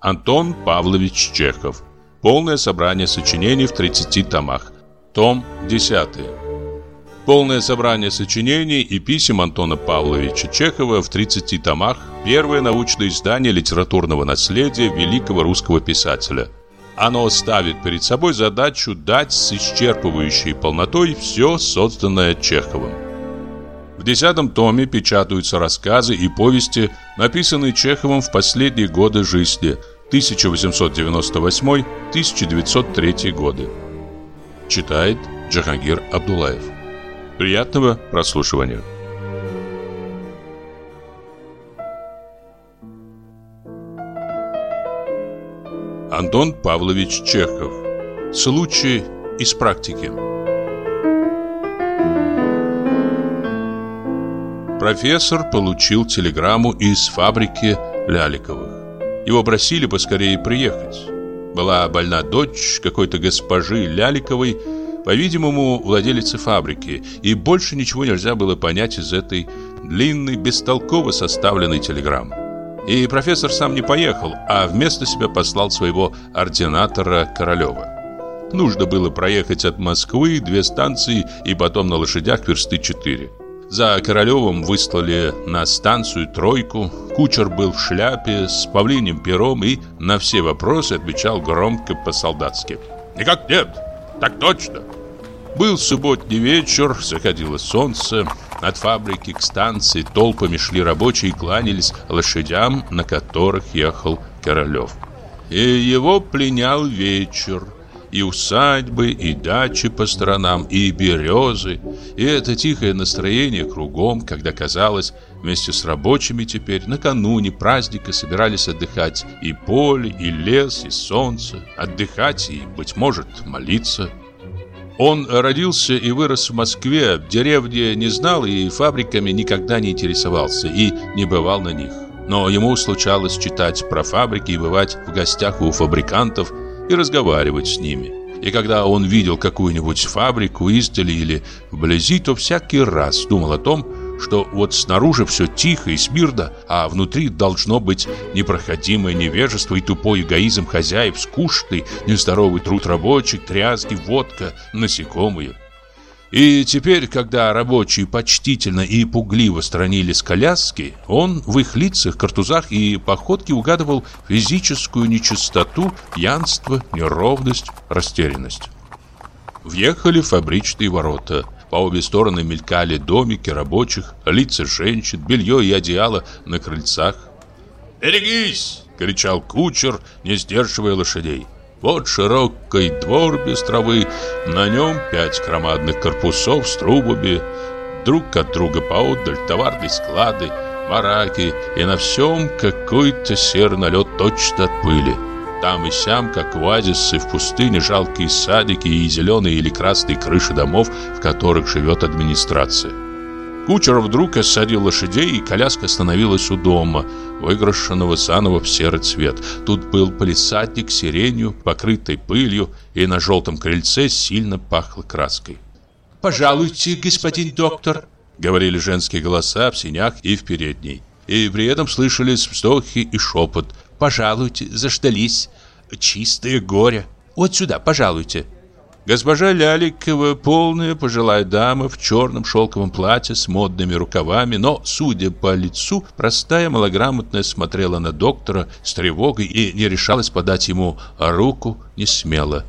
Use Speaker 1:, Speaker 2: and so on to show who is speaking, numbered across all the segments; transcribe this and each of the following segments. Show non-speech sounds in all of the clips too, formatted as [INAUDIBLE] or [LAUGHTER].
Speaker 1: Антон Павлович Чехов. Полное собрание сочинений в 30 томах. Том 10. Полное собрание сочинений и писем Антона Павловича Чехова в 30 томах. Первое научное издание литературного наследия великого русского писателя. Оно ставит перед собой задачу дать с исчерпывающей полнотой все созданное Чеховым. В десятом томе печатаются рассказы и повести, написанные Чеховым в последние годы жизни 1898-1903 годы. Читает Джахангир Абдулаев. Приятного прослушивания. Антон Павлович Чехов. Случай из практики. Профессор получил телеграмму из фабрики Ляликовых. Его просили поскорее приехать. Была больна дочь какой-то госпожи Ляликовой, по-видимому, владелицы фабрики, и больше ничего нельзя было понять из этой длинной, бестолково составленной телеграммы. И профессор сам не поехал, а вместо себя послал своего ординатора Королева. Нужно было проехать от Москвы две станции и потом на лошадях версты четыре. За Королевым выслали на станцию тройку. Кучер был в шляпе с павлиним пером и на все вопросы отвечал громко по-солдатски. «Никак нет! Так точно!» Был субботний вечер, заходило солнце. От фабрики к станции толпами шли рабочие и кланялись лошадям, на которых ехал Королев. И его пленял вечер. И усадьбы, и дачи по сторонам, и березы. И это тихое настроение кругом, когда казалось, вместе с рабочими теперь накануне праздника собирались отдыхать и поле, и лес, и солнце. Отдыхать и, быть может, молиться – он родился и вырос в Москве, в деревне не знал и фабриками никогда не интересовался и не бывал на них. Но ему случалось читать про фабрики и бывать в гостях у фабрикантов и разговаривать с ними. И когда он видел какую-нибудь фабрику издали или вблизи, то всякий раз думал о том, что вот снаружи все тихо и смирно, а внутри должно быть непроходимое невежество и тупой эгоизм хозяев, скучный, нездоровый труд рабочих, тряски, водка, насекомые. И теперь, когда рабочие почтительно и пугливо странились коляски, он в их лицах, картузах и походке угадывал физическую нечистоту, пьянство, неровность, растерянность. Въехали фабричные ворота – по обе стороны мелькали домики рабочих, лица женщин, белье и одеяло на крыльцах. «Берегись!» — кричал кучер, не сдерживая лошадей. Вот широкий двор без травы, на нем пять громадных корпусов с трубами, друг от друга поодаль товарные склады, бараки, и на всем какой-то серый налет точно от пыли. Там и сям, как оазисы в пустыне, жалкие садики и зеленые или красные крыши домов, в которых живет администрация. Кучер вдруг осадил лошадей, и коляска остановилась у дома, выкрашенного заново в серый цвет. Тут был полисадник с сиренью, покрытой пылью, и на желтом крыльце сильно пахло краской.
Speaker 2: «Пожалуйте, господин доктор», —
Speaker 1: говорили женские голоса в синях и в передней. И при этом слышались вздохи и шепот, Пожалуйте, заждались. Чистое горе. Вот сюда, пожалуйте. Госпожа Ляликова, полная пожилая дама в черном шелковом платье с модными рукавами, но, судя по лицу, простая малограмотная смотрела на доктора с тревогой и не решалась подать ему руку не смело.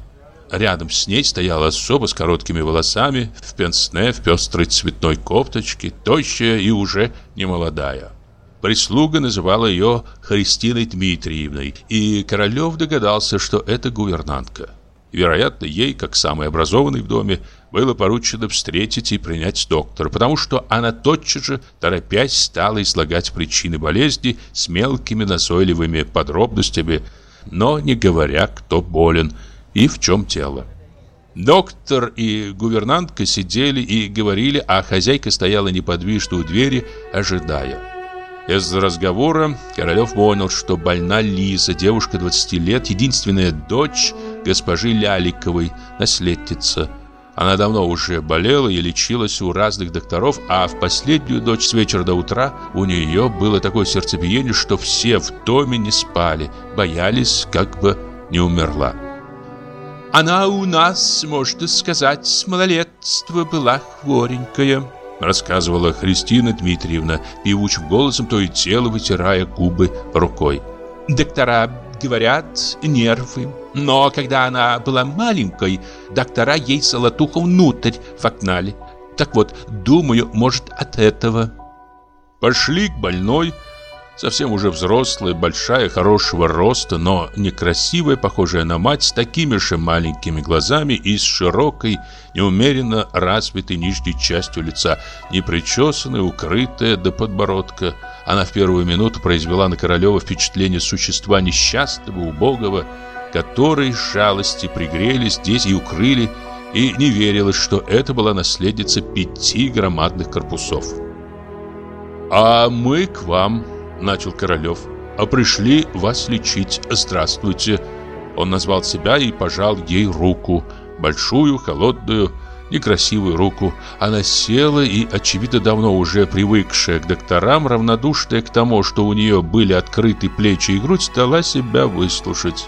Speaker 1: Рядом с ней стояла особа с короткими волосами, в пенсне, в пестрой цветной копточке, тощая и уже немолодая. Прислуга называла ее Христиной Дмитриевной, и Королев догадался, что это гувернантка. Вероятно, ей, как самой образованной в доме, было поручено встретить и принять доктора, потому что она тотчас же, торопясь, стала излагать причины болезни с мелкими назойливыми подробностями, но не говоря, кто болен и в чем тело. Доктор и гувернантка сидели и говорили, а хозяйка стояла неподвижно у двери, ожидая. Из разговора Королев понял, что больна Лиза, девушка 20 лет, единственная дочь госпожи Ляликовой, наследница. Она давно уже болела и лечилась у разных докторов, а в последнюю ночь с вечера до утра у нее было такое сердцебиение, что все в доме не спали, боялись, как бы не умерла.
Speaker 2: «Она у нас, можно сказать, с малолетства была хворенькая»,
Speaker 1: рассказывала Христина Дмитриевна, певучим голосом то и дело вытирая губы рукой.
Speaker 2: «Доктора говорят, нервы. Но когда она была маленькой, доктора ей золотуху внутрь вогнали. Так вот, думаю, может, от этого».
Speaker 1: Пошли к больной, совсем уже взрослая, большая, хорошего роста, но некрасивая, похожая на мать, с такими же маленькими глазами и с широкой, неумеренно развитой нижней частью лица, непричесанная, укрытая до подбородка. Она в первую минуту произвела на Королева впечатление существа несчастного, убогого, который жалости пригрели здесь и укрыли, и не верилось, что это была наследница пяти громадных корпусов. «А мы к вам», начал Королев. «А пришли вас лечить. Здравствуйте!» Он назвал себя и пожал ей руку. Большую, холодную, некрасивую руку. Она села и, очевидно, давно уже привыкшая к докторам, равнодушная к тому, что у нее были открыты плечи и грудь, стала себя выслушать.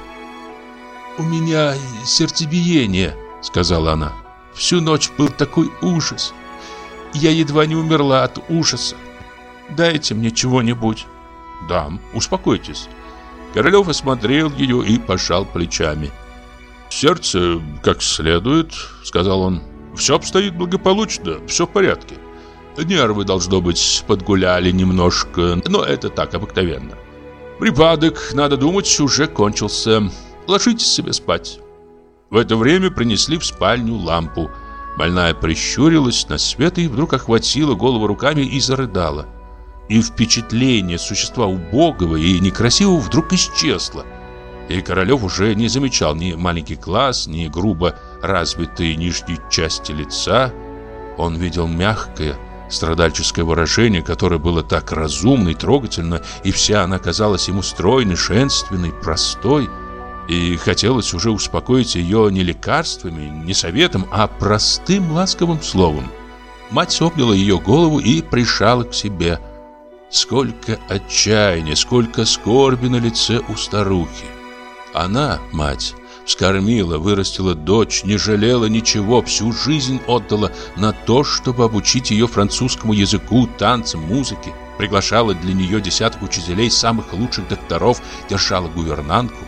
Speaker 2: «У меня сердцебиение», — сказала она. «Всю ночь был такой ужас. Я едва не умерла от ужаса. Дайте мне чего-нибудь».
Speaker 1: «Дам, успокойтесь». Королев осмотрел ее и пожал плечами. «Сердце как следует», — сказал он. «Все обстоит благополучно, все в порядке. Нервы, должно быть, подгуляли немножко, но это так обыкновенно. Припадок, надо думать, уже кончился. Ложитесь себе спать». В это время принесли в спальню лампу. Больная прищурилась на свет и вдруг охватила голову руками и зарыдала и впечатление существа убогого и некрасивого вдруг исчезло. И Королев уже не замечал ни маленький глаз, ни грубо развитой нижней части лица. Он видел мягкое, страдальческое выражение, которое было так разумно и трогательно, и вся она казалась ему стройной, женственной, простой. И хотелось уже успокоить ее не лекарствами, не советом, а простым ласковым словом. Мать обняла ее голову и прижала к себе – Сколько отчаяния, сколько скорби на лице у старухи. Она, мать, вскормила, вырастила дочь, не жалела ничего, всю жизнь отдала на то, чтобы обучить ее французскому языку, танцам, музыке. Приглашала для нее десяток учителей, самых лучших докторов, держала гувернантку.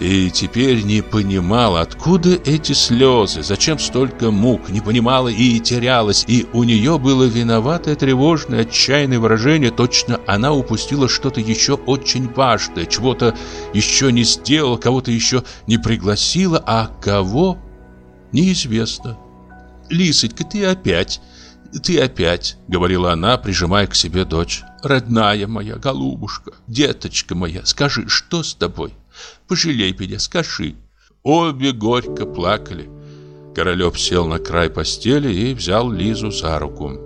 Speaker 1: И теперь не понимала, откуда эти слезы, зачем столько мук, не понимала и терялась, и у нее было виноватое, тревожное, отчаянное выражение, точно она упустила что-то еще очень важное, чего-то еще не сделала, кого-то еще не пригласила, а кого – неизвестно. «Лисонька, ты опять, ты опять», – говорила она, прижимая к себе дочь. «Родная моя, голубушка, деточка моя, скажи, что с тобой?» Пожалей меня, скажи. Обе горько плакали. Королев сел на край постели и взял Лизу за руку.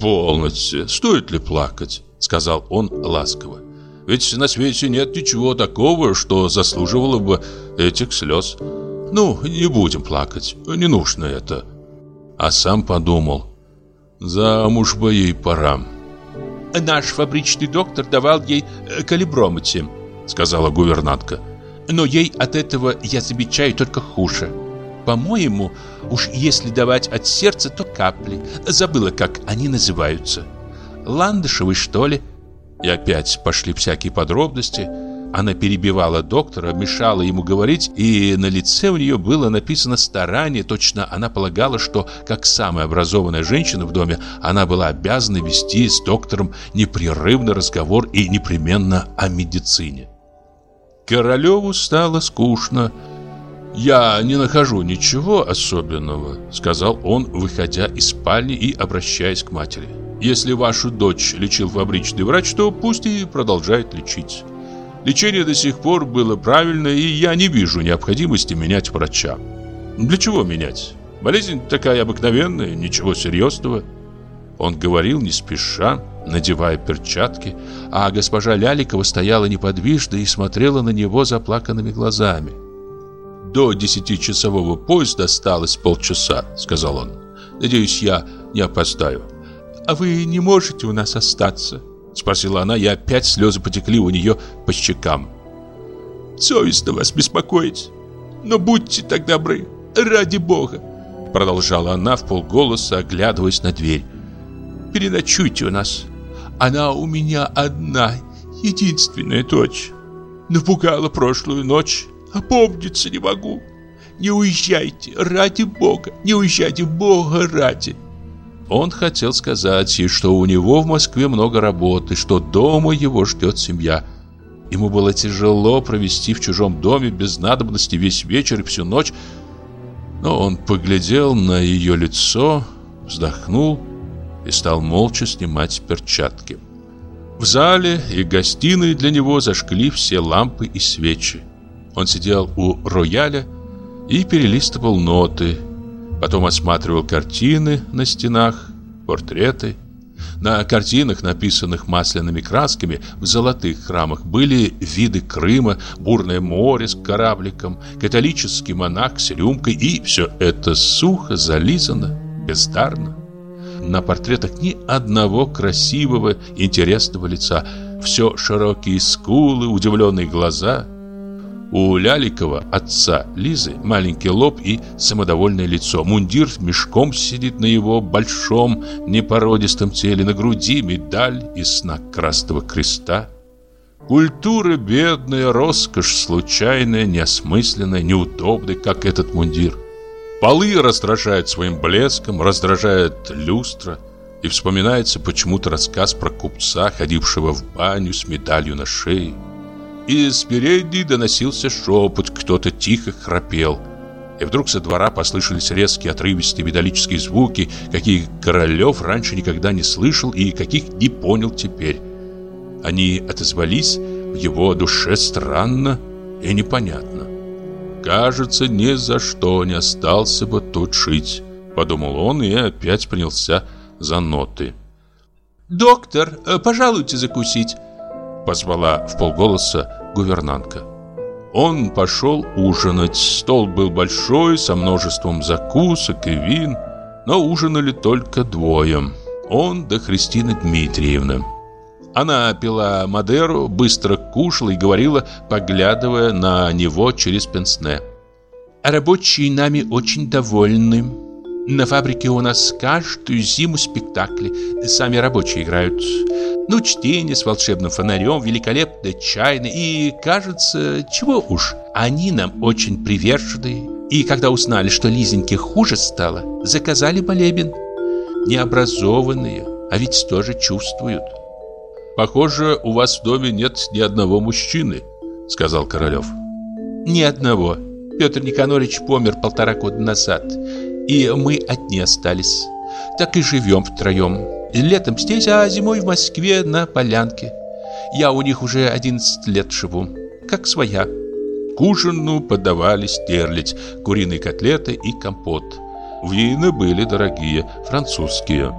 Speaker 1: «Полноте, стоит ли плакать?» — сказал он ласково. «Ведь на свете нет ничего такого, что заслуживало бы этих слез. Ну, не будем плакать, не нужно это». А сам подумал, замуж бы ей пора.
Speaker 2: «Наш фабричный доктор давал ей калибромети», сказала гувернантка. Но ей от этого я замечаю только хуже. По-моему, уж если давать от сердца, то капли. Забыла, как они называются. Ландышевый, что ли? И опять пошли всякие подробности. Она перебивала доктора, мешала ему говорить, и на лице у нее было написано старание. Точно она полагала, что, как самая образованная женщина в доме, она была обязана вести с доктором непрерывный разговор и непременно о медицине. Королеву стало скучно. «Я не нахожу ничего особенного», — сказал он, выходя из спальни и обращаясь к матери. «Если вашу дочь лечил фабричный врач, то пусть и продолжает лечить. Лечение до сих пор было правильно, и я не вижу необходимости менять врача. Для чего менять? Болезнь такая обыкновенная, ничего серьезного». Он говорил не спеша, надевая перчатки, а госпожа Ляликова стояла неподвижно и смотрела на него заплаканными глазами.
Speaker 1: До десятичасового поезда осталось полчаса, сказал он. Надеюсь, я не опоздаю.
Speaker 2: А вы не можете у нас остаться?
Speaker 1: Спросила она, и опять слезы потекли у нее по щекам.
Speaker 2: Совестно вас беспокоить. Но будьте так добры, ради бога. Продолжала она в полголоса, оглядываясь на дверь. Переночуйте у нас. Она у меня одна, единственная дочь. Напугала прошлую ночь, опомниться не могу. Не уезжайте, ради Бога, не уезжайте, Бога ради.
Speaker 1: Он хотел сказать ей, что у него в Москве много работы, что дома его ждет семья. Ему было тяжело провести в чужом доме без надобности весь вечер и всю ночь, но он поглядел на ее лицо, вздохнул и стал молча снимать перчатки. В зале и гостиной для него зажгли все лампы и свечи. Он сидел у рояля и перелистывал ноты, потом осматривал картины на стенах, портреты. На картинах, написанных масляными красками в золотых рамах, были виды Крыма, бурное море с корабликом, католический монах с рюмкой, и все это сухо, зализано, бездарно. На портретах ни одного красивого, интересного лица. Все широкие скулы, удивленные глаза. У Ляликова, отца Лизы, маленький лоб и самодовольное лицо. Мундир мешком сидит на его большом, непородистом теле. На груди медаль из знак Красного Креста. Культура бедная, роскошь случайная, неосмысленная, неудобная, как этот мундир. Полы раздражают своим блеском, раздражает люстра. И вспоминается почему-то рассказ про купца, ходившего в баню с медалью на шее. Из передней доносился шепот, кто-то тихо храпел. И вдруг со двора послышались резкие отрывистые металлические звуки, каких Королев раньше никогда не слышал и каких не понял теперь. Они отозвались в его душе странно и непонятно. Кажется, ни за что не остался бы тут жить, подумал он и опять принялся за ноты.
Speaker 2: «Доктор, э, пожалуйте закусить», — позвала
Speaker 1: в полголоса гувернантка. Он пошел ужинать. Стол был большой, со множеством закусок и вин, но ужинали только двое. Он да Христина Дмитриевна. Она пила Мадеру, быстро кушала и говорила, поглядывая на него через пенсне.
Speaker 2: «Рабочие нами очень довольны. На фабрике у нас каждую зиму спектакли. Сами рабочие играют. Ну, чтение с волшебным фонарем, великолепное чайное. И, кажется, чего уж, они нам очень привержены. И когда узнали, что Лизеньке хуже стало, заказали молебен. Необразованные, а ведь тоже чувствуют».
Speaker 1: «Похоже, у вас в доме нет ни одного мужчины», — сказал Королев.
Speaker 2: «Ни одного. Петр Никонорович помер полтора года назад, и мы одни остались. Так и живем втроем. Летом здесь, а зимой в Москве на полянке. Я у них уже 11 лет живу, как своя».
Speaker 1: К ужину подавали стерлядь, куриные котлеты и компот. Вина были дорогие, французские.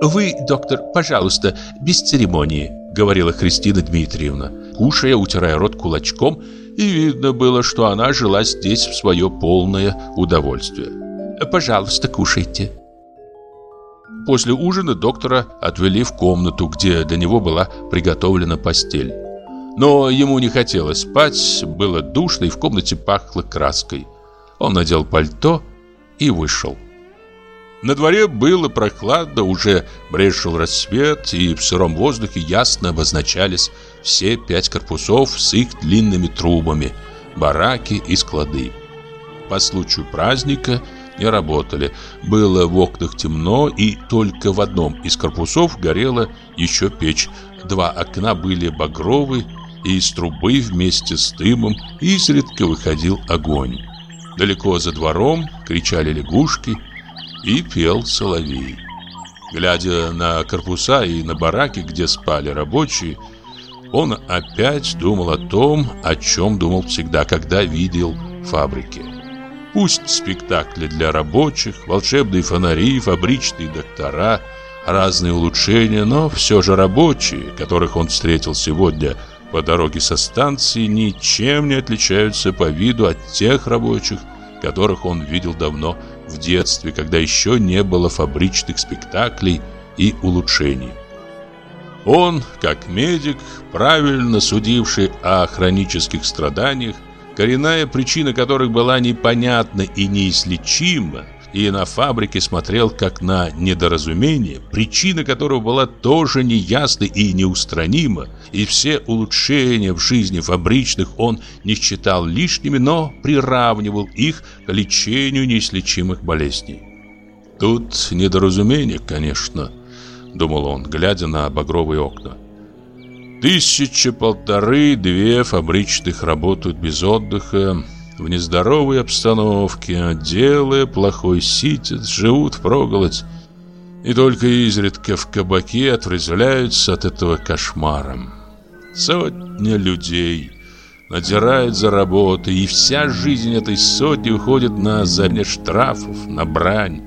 Speaker 2: «Вы, доктор, пожалуйста, без церемонии», — говорила Христина Дмитриевна, кушая, утирая рот кулачком, и видно было, что она жила здесь в свое полное удовольствие. «Пожалуйста, кушайте». После ужина доктора отвели в комнату, где для него была приготовлена постель. Но ему не хотелось спать, было душно и в комнате пахло краской. Он надел пальто и вышел. На дворе было прохладно, уже брешил рассвет, и в сыром воздухе ясно обозначались все пять корпусов с их длинными трубами, бараки и склады. По случаю праздника не работали, было в окнах темно, и только в одном из корпусов горела еще печь. Два окна были багровы, и из трубы вместе с дымом изредка выходил огонь. Далеко за двором кричали лягушки – и пел соловей. Глядя на корпуса и на бараки, где спали рабочие, он опять думал о том, о чем думал всегда, когда видел фабрики. Пусть спектакли для рабочих, волшебные фонари, фабричные доктора, разные улучшения, но все же рабочие, которых он встретил сегодня
Speaker 1: по дороге со станции ничем не отличаются по виду от тех рабочих, которых он видел давно в детстве, когда еще не было фабричных спектаклей и улучшений. Он, как медик, правильно судивший о хронических страданиях, коренная причина которых была непонятна и неизлечима, и на фабрике смотрел как на недоразумение, причина которого была тоже неясна и неустранима, и все улучшения в жизни фабричных он не считал лишними, но приравнивал их к лечению неизлечимых болезней. Тут недоразумение, конечно, думал он, глядя на багровые окна. Тысячи полторы-две фабричных работают без отдыха, в нездоровой обстановке, делая плохой ситец, живут впроголодь и только изредка в кабаке отрезвляются от этого кошмара. Сотни людей надирают за работой, и вся жизнь этой сотни уходит на зарне штрафов, на брань,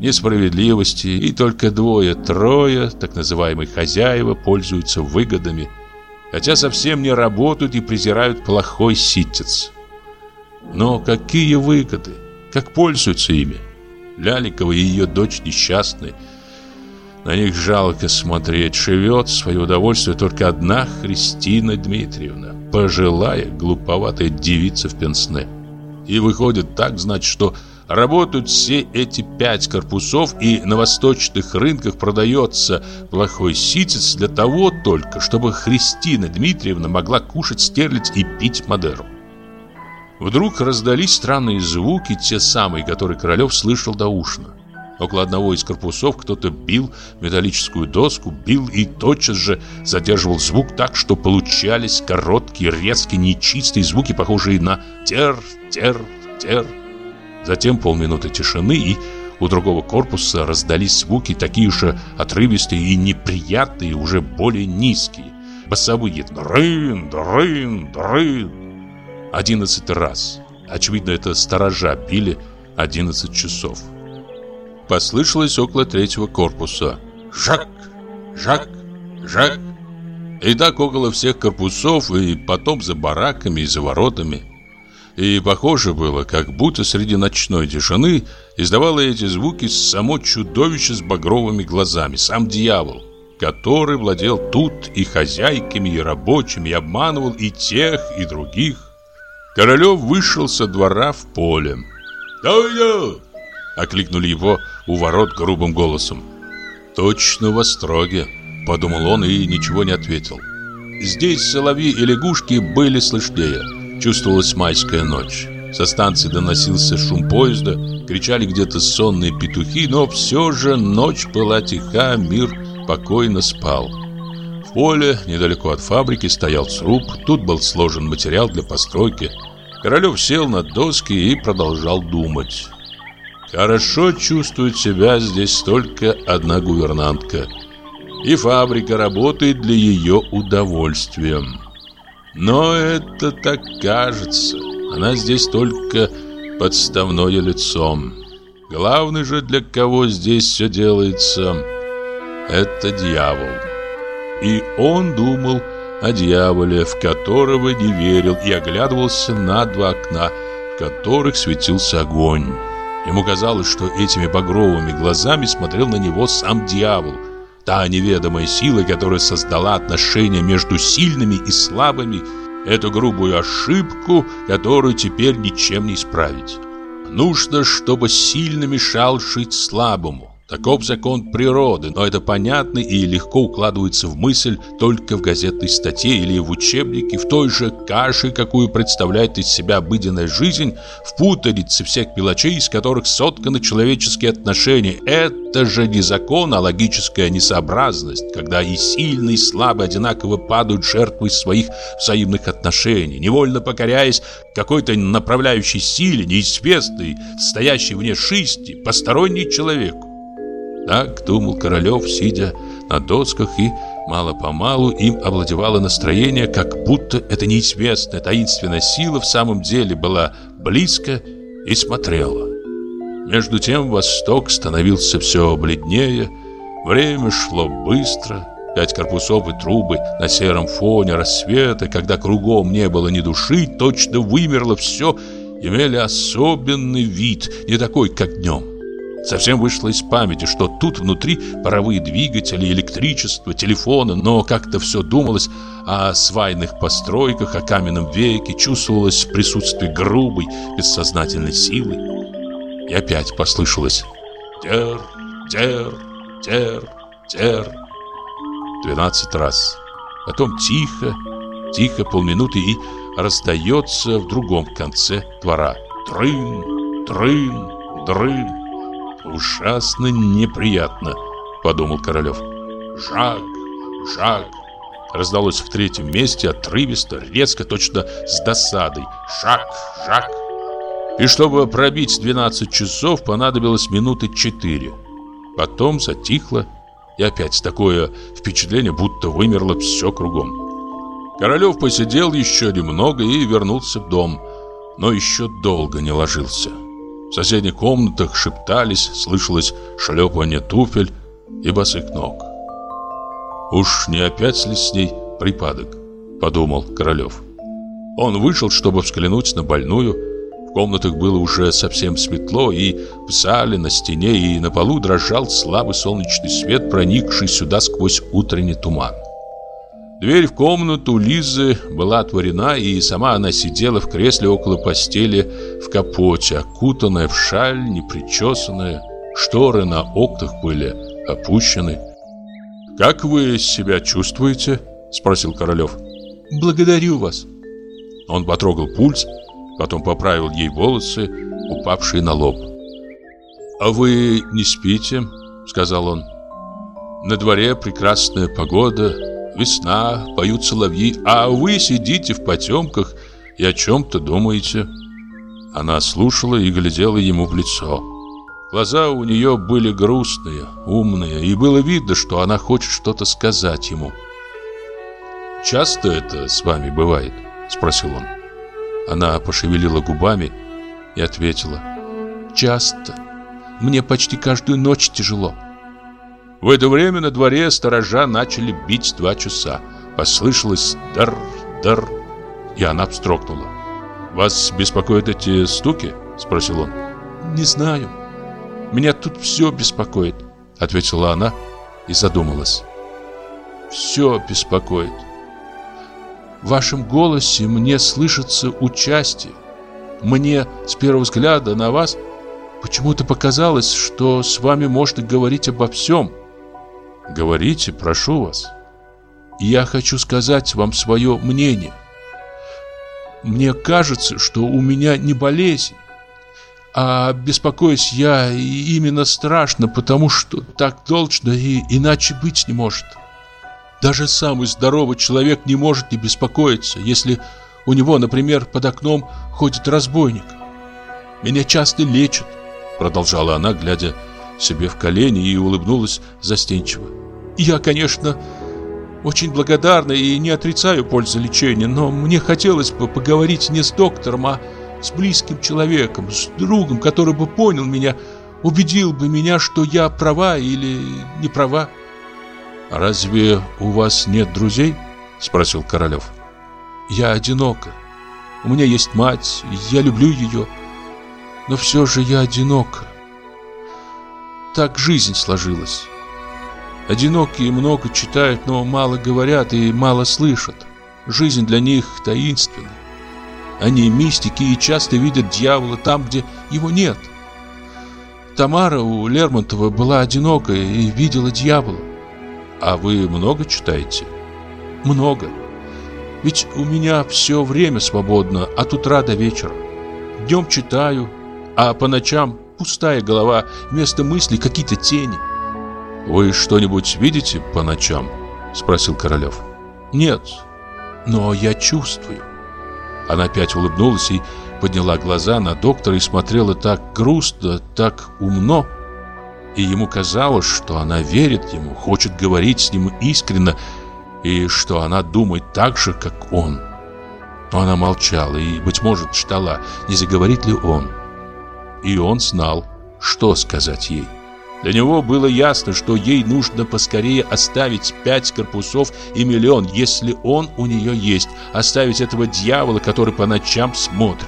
Speaker 1: несправедливости, и только двое-трое, так называемые хозяева, пользуются выгодами, хотя совсем не работают и презирают плохой ситец. Но какие выгоды? Как пользуются ими? Ляликова и ее дочь несчастны. На них жалко смотреть. Живет в свое удовольствие только одна Христина Дмитриевна. Пожилая, глуповатая девица в пенсне. И выходит так, значит, что работают все эти пять корпусов, и на восточных рынках продается плохой ситец для того только, чтобы Христина Дмитриевна могла кушать стерлядь и пить Мадеру. Вдруг раздались странные звуки, те самые, которые Королев слышал доушно. Около одного из корпусов кто-то бил металлическую доску, бил и тотчас же задерживал звук так, что получались короткие, резкие, нечистые звуки, похожие на тер, тер, тер. Затем полминуты тишины, и у другого корпуса раздались звуки такие же отрывистые и неприятные, уже более низкие. Басовые «дрын, дрын, дрын». Одиннадцать раз. Очевидно, это сторожа били одиннадцать часов. Послышалось около третьего корпуса. Жак! Жак! Жак! И так около всех корпусов, и потом за бараками и за воротами. И похоже было, как будто среди ночной тишины издавало эти звуки само чудовище с багровыми глазами, сам дьявол, который владел тут и хозяйками, и рабочими, и обманывал и тех, и других. Королев вышел со двора в поле. «Кто идет?» — окликнули его у ворот грубым голосом. «Точно в Остроге», — подумал он и ничего не ответил. Здесь соловьи и лягушки были слышнее. Чувствовалась майская ночь. Со станции доносился шум поезда, кричали где-то сонные петухи, но все же ночь была тиха, мир покойно спал. Поле, недалеко от фабрики, стоял сруб, тут был сложен материал для постройки – Королев сел на доски и продолжал думать. Хорошо чувствует себя здесь только одна гувернантка. И фабрика работает для ее удовольствия. Но это так кажется. Она здесь только подставное лицом. Главный же, для кого здесь все делается, это дьявол. И он думал, о дьяволе, в которого не верил, и оглядывался на два окна, в которых светился огонь. Ему казалось, что этими багровыми глазами смотрел на него сам дьявол, та неведомая сила, которая создала отношения между сильными и слабыми, эту грубую ошибку, которую теперь ничем не исправить. Нужно, чтобы сильно мешал жить слабому. Таков закон природы, но это понятно и легко укладывается в мысль только в газетной статье или в учебнике, в той же каше, какую представляет из себя обыденная жизнь, в путанице всех мелочей, из которых сотканы человеческие отношения. Это же не закон, а логическая несообразность, когда и сильный, и слабый одинаково падают жертвой своих взаимных отношений, невольно покоряясь какой-то направляющей силе, неизвестной, стоящей вне жизни, посторонней человеку. Так думал Королев, сидя на досках, и мало-помалу им овладевало настроение, как будто эта неизвестная таинственная сила в самом деле была близко и смотрела. Между тем восток становился все бледнее, время шло быстро. Пять корпусов и трубы на сером фоне рассвета, когда кругом не было ни души, точно вымерло все, имели особенный вид, не такой, как днем. Совсем вышло из памяти, что тут внутри паровые двигатели, электричество, телефоны, но как-то все думалось о свайных постройках, о каменном веке, чувствовалось присутствие грубой, бессознательной силы. И опять послышалось «Тер, тер, тер, тер». Двенадцать раз. Потом тихо, тихо полминуты и раздается в другом конце двора. Трын, трын, дрын. Ужасно неприятно, подумал Королев. Жак, жак. Раздалось в третьем месте отрывисто, резко, точно с досадой. Жак, жак. И чтобы пробить 12 часов, понадобилось минуты четыре. Потом затихло, и опять такое впечатление, будто вымерло все кругом. Королев посидел еще немного и вернулся в дом, но еще долго не ложился. В соседних комнатах шептались, слышалось шлепание туфель и босых ног. «Уж не опять ли с ней припадок?» – подумал Королев. Он вышел, чтобы взглянуть на больную. В комнатах было уже совсем светло, и в зале, на стене и на полу дрожал слабый солнечный свет, проникший сюда сквозь утренний туман. Дверь в комнату Лизы была отворена, и сама она сидела в кресле около постели в капоте, окутанная в шаль, непричесанная. Шторы на окнах были опущены. «Как вы себя чувствуете?» – спросил Королев.
Speaker 2: «Благодарю вас».
Speaker 1: Он потрогал пульс, потом поправил ей волосы, упавшие на лоб. «А вы не спите?» – сказал он. «На дворе прекрасная погода, весна, поют соловьи, а вы сидите в потемках и о чем-то думаете». Она слушала и глядела ему в лицо. Глаза у нее были грустные, умные, и было видно, что она хочет что-то сказать ему. «Часто это с вами бывает?» – спросил он. Она пошевелила губами и ответила. «Часто. Мне почти каждую ночь тяжело». В это время на дворе сторожа начали бить два часа. Послышалось дар-дар, и она встрогнула. «Вас беспокоят эти стуки?» – спросил он.
Speaker 2: «Не знаю. Меня тут все беспокоит», – ответила она и задумалась. «Все беспокоит. В вашем голосе мне слышится участие. Мне с первого взгляда на вас почему-то показалось, что с вами можно говорить обо всем».
Speaker 1: Говорите, прошу вас.
Speaker 2: Я хочу сказать вам свое мнение. Мне кажется, что у меня не болезнь, а беспокоюсь я именно страшно, потому что так должно и иначе быть не может. Даже самый здоровый человек не может не беспокоиться, если у него, например, под окном ходит разбойник. Меня часто лечат, продолжала она, глядя себе в колени и улыбнулась застенчиво. Я, конечно, очень благодарна и не отрицаю пользы лечения, но мне хотелось бы поговорить не с доктором, а с близким человеком, с другом, который бы понял меня, убедил бы меня, что я права или не права.
Speaker 1: «А «Разве у вас нет друзей?» – спросил Королев.
Speaker 2: «Я одинока. У меня есть мать, я люблю ее, но все же я одинока так жизнь сложилась. Одинокие много читают, но мало говорят и мало слышат. Жизнь для них таинственна. Они мистики и часто видят дьявола там, где его нет. Тамара у Лермонтова была одинокая и видела дьявола.
Speaker 1: А вы много читаете?
Speaker 2: Много. Ведь у меня все время свободно от утра до вечера. Днем читаю, а по ночам пустая голова, вместо мыслей какие-то тени.
Speaker 1: «Вы что-нибудь видите по ночам?» – спросил Королев.
Speaker 2: «Нет, но я чувствую».
Speaker 1: Она опять улыбнулась и подняла глаза на доктора и смотрела так грустно, так умно. И ему казалось, что она верит ему, хочет говорить с ним искренне, и что она думает так же, как он. Но она молчала и, быть может, ждала, не заговорит ли он. И он знал, что сказать ей. Для него было ясно, что ей нужно поскорее оставить пять корпусов и миллион, если он у нее есть, оставить этого дьявола, который по ночам смотрит.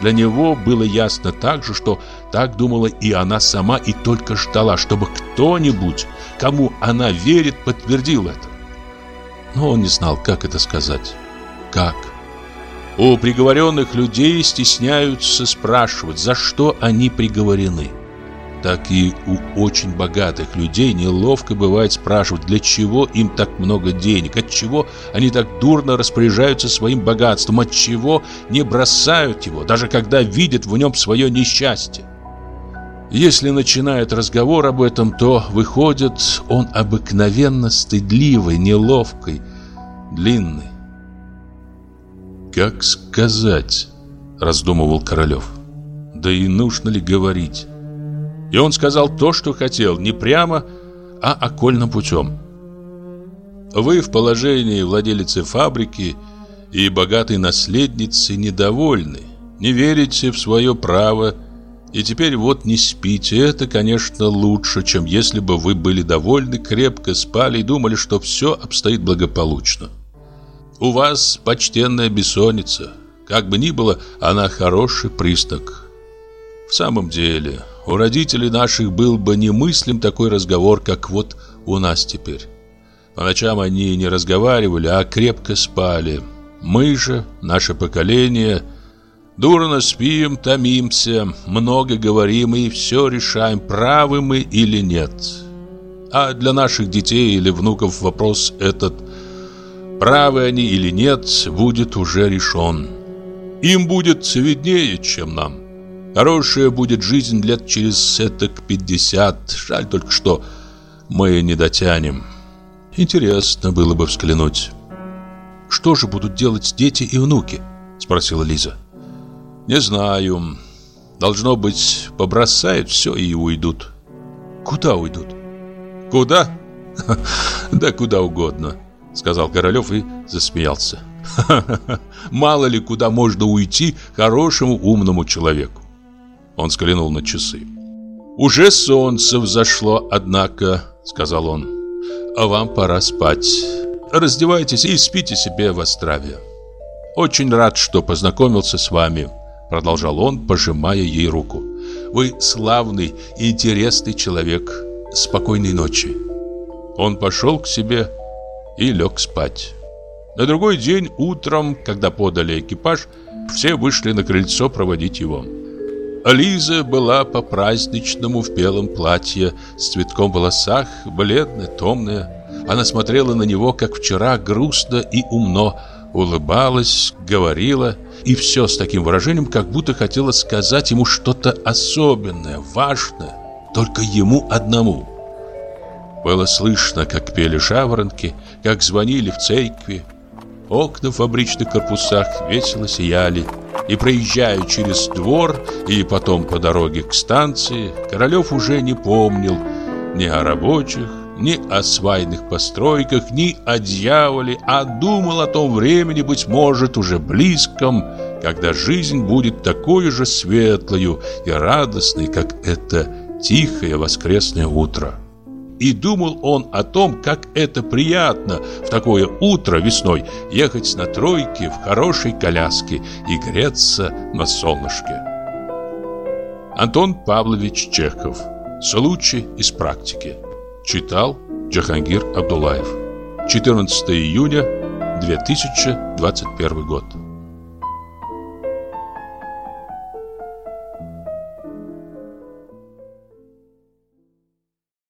Speaker 1: Для него было ясно также, что так думала и она сама, и только ждала, чтобы кто-нибудь, кому она верит, подтвердил это. Но он не знал, как это сказать. Как? У приговоренных людей стесняются спрашивать, за что они приговорены так и у очень богатых людей неловко бывает спрашивать, для чего им так много денег, от чего они так дурно распоряжаются своим богатством, от чего не бросают его, даже когда видят в нем свое несчастье. Если начинает разговор об этом, то выходит он обыкновенно стыдливый, неловкий, длинный. «Как сказать?» – раздумывал Королев. «Да и нужно ли говорить?» И он сказал то, что хотел, не прямо, а окольным путем. Вы в положении владелицы фабрики и богатой наследницы недовольны, не верите в свое право, и теперь вот не спите. Это, конечно, лучше, чем если бы вы были довольны, крепко спали и думали, что все обстоит благополучно. У вас почтенная бессонница. Как бы ни было, она хороший признак. В самом деле, у родителей наших был бы немыслим такой разговор, как вот у нас теперь. По ночам они не разговаривали, а крепко спали. Мы же, наше поколение, дурно спим, томимся, много говорим и все решаем, правы мы или нет. А для наших детей или внуков вопрос этот, правы они или нет, будет уже решен. Им будет виднее, чем нам. Хорошая будет жизнь лет через этак 50. Жаль только, что мы не дотянем. Интересно было бы взглянуть. Что же будут делать дети и внуки? Спросила Лиза. Не знаю. Должно быть, побросают все и уйдут. Куда уйдут? Куда? [LAUGHS] Да куда угодно, сказал Королев и засмеялся. [LAUGHS] Мало ли куда можно уйти хорошему умному человеку. Он взглянул на часы. «Уже солнце взошло, однако», — сказал он. «А вам пора спать. Раздевайтесь и спите себе в Острове. Очень рад, что познакомился с вами», — продолжал он, пожимая ей руку. «Вы славный и интересный человек. Спокойной ночи». Он пошел к себе и лег спать. На другой день утром, когда подали экипаж, все вышли на крыльцо проводить его. Лиза была по-праздничному в белом платье, с цветком в волосах, бледная, томная. Она смотрела на него, как вчера, грустно и умно, улыбалась, говорила, и все с таким выражением, как будто хотела сказать ему что-то особенное, важное, только ему одному. Было слышно, как пели жаворонки, как звонили в церкви. Окна в фабричных корпусах весело сияли, и проезжая через двор и потом по дороге к станции, Королев уже не помнил ни о рабочих, ни о свайных постройках, ни о дьяволе, а думал о том времени, быть может, уже близком, когда жизнь будет такой же светлою и радостной, как это тихое воскресное утро. И думал он о том, как это приятно в такое утро весной ехать на тройке в хорошей коляске и греться на солнышке. Антон Павлович Чехов. Случай из практики. Читал Джахангир Абдулаев. 14 июня 2021 год.